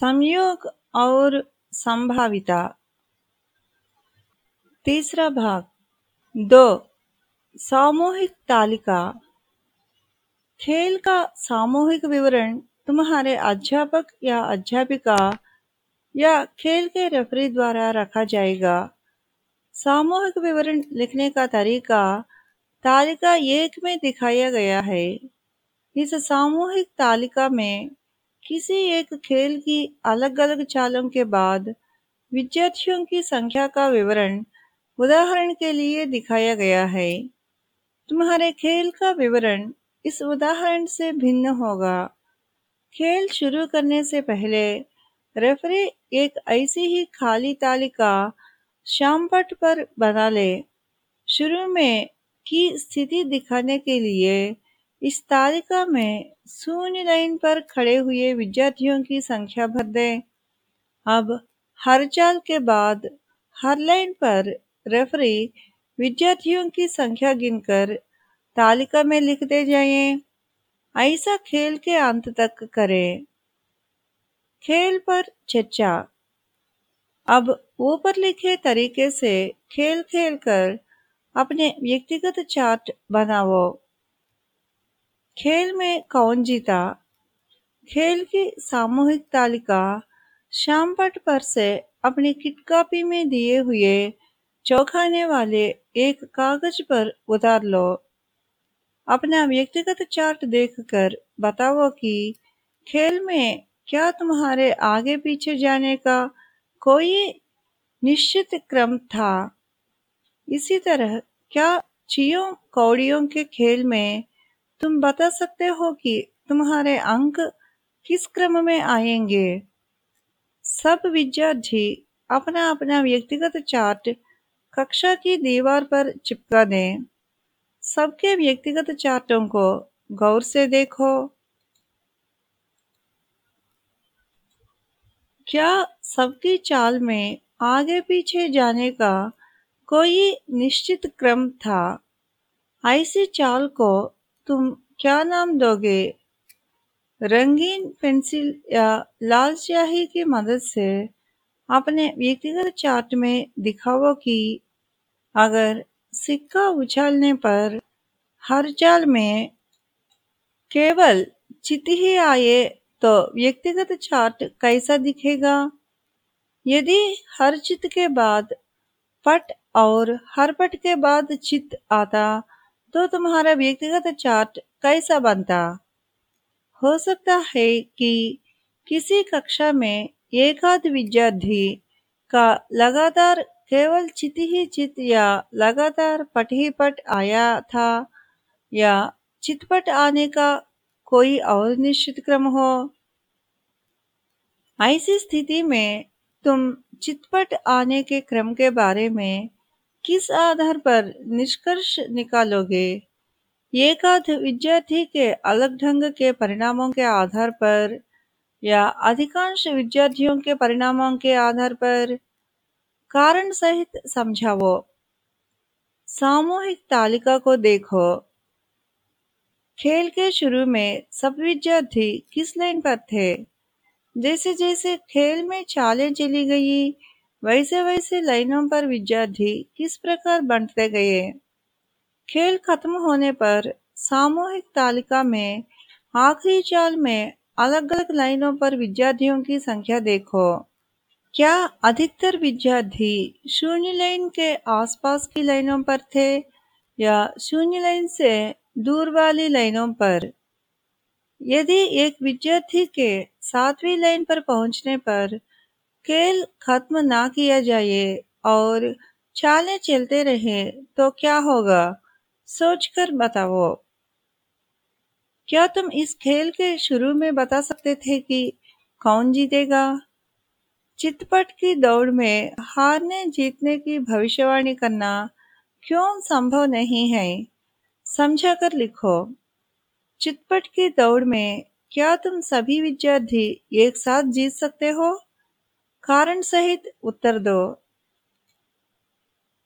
संयोग और संभाविता। तीसरा भाग, दो, सामूहिक तालिका। खेल का सामूहिक विवरण तुम्हारे अध्यापक या अध्यापिका या खेल के रेफरी द्वारा रखा जाएगा। सामूहिक विवरण लिखने का तरीका, तालिका एक में दिखाया गया है। इस सामूहिक तालिका में किसी एक खेल की अलग अलग चालों के बाद विद्यार्थियों की संख्या का विवरण उदाहरण के लिए दिखाया गया है। तुम्हारे खेल का विवरण इस उदाहरण से भिन्न होगा। खेल शुरू करने से पहले रेफरी एक ऐसी ही खाली तालिका शामपट पर बना ले। शुरू में की स्थिति दिखाने के लिए इस तालिका में शून्य लाइन पर खड़े हुए विद्यार्थियों की संख्या भर दें। अब हर चाल के बाद हर लाइन पर रेफरी विद्यार्थियों की संख्या गिनकर तालिका में लिख दे जाएँ। ऐसा खेल के अंत तक करें। खेल पर चर्चा। अब ऊपर लिखे तरीके से खेल खेल कर अपने व्यक्तिगत चार्ट बनाओ। खेल में कौन जीता? खेल की सामूहिक तालिका शामपट पर से अपनी किट कॉपी में दिए हुए चौंकाने वाले एक कागज़ पर उतार लो। अपना व्यक्तिगत चार्ट देखकर बताओ कि खेल में क्या तुम्हारे आगे पीछे जाने का कोई निश्चित क्रम था? इसी तरह क्या चियों कौड़ियों के खेल में तुम बता सकते हो कि तुम्हारे अंक किस क्रम में आएँगे? सब विद्यार्थी अपना अपना व्यक्तिगत चार्ट कक्षा की दीवार पर चिपका दें। सबके व्यक्तिगत चार्टों को गौर से देखो। क्या सबकी चाल में आगे पीछे जाने का कोई निश्चित क्रम था? ऐसी चाल को तुम क्या नाम दोगे? रंगीन पेंसिल या लाल स्याही की मदद से अपने व्यक्तिगत चार्ट में दिखाओ कि अगर सिक्का उछालने पर हर चाल में केवल चित ही आए तो व्यक्तिगत चार्ट कैसा दिखेगा? यदि हर चित के बाद पट और हर पट के बाद चित आता तो तुम्हारा व्यक्तिगत चार्ट कैसा बनता? हो सकता है कि किसी कक्षा में एक आध विद्यार्थी का लगातार केवल चित ही चित या लगातार पट ही पट आया था या चितपट आने का कोई और निश्चित क्रम हो? ऐसी स्थिति में तुम चितपट आने के क्रम के बारे में किस आधार पर निष्कर्ष निकालोगे? एक आध विद्यार्थी के अलग ढंग के परिणामों के आधार पर या अधिकांश विद्यार्थियों के परिणामों के आधार पर? कारण सहित समझाओ। सामूहिक तालिका को देखो। खेल के शुरू में सब विद्यार्थी किस लाइन पर थे? जैसे जैसे खेल में चालें चली गई वैसे वैसे लाइनों पर विद्यार्थी किस प्रकार बंटते गए? खेल खत्म होने पर सामूहिक तालिका में, आखिरी चाल में अलग अलग लाइनों पर विद्यार्थियों की संख्या देखो। क्या अधिकतर विद्यार्थी शून्य लाइन के आसपास की लाइनों पर थे या शून्य लाइन से दूर वाली लाइनों पर? यदि एक विद्यार्थी के सातवीं लाइन पर पहुँचने पर खेल खत्म ना किया जाए और चालें चलते रहे तो क्या होगा? सोचकर बताओ। क्या तुम इस खेल के शुरू में बता सकते थे कि कौन जीतेगा? चितपट की दौड़ में हारने जीतने की भविष्यवाणी करना क्यों संभव नहीं है? समझा कर लिखो। चितपट की दौड़ में क्या तुम सभी विद्यार्थी एक साथ जीत सकते हो? कारण सहित उत्तर दो।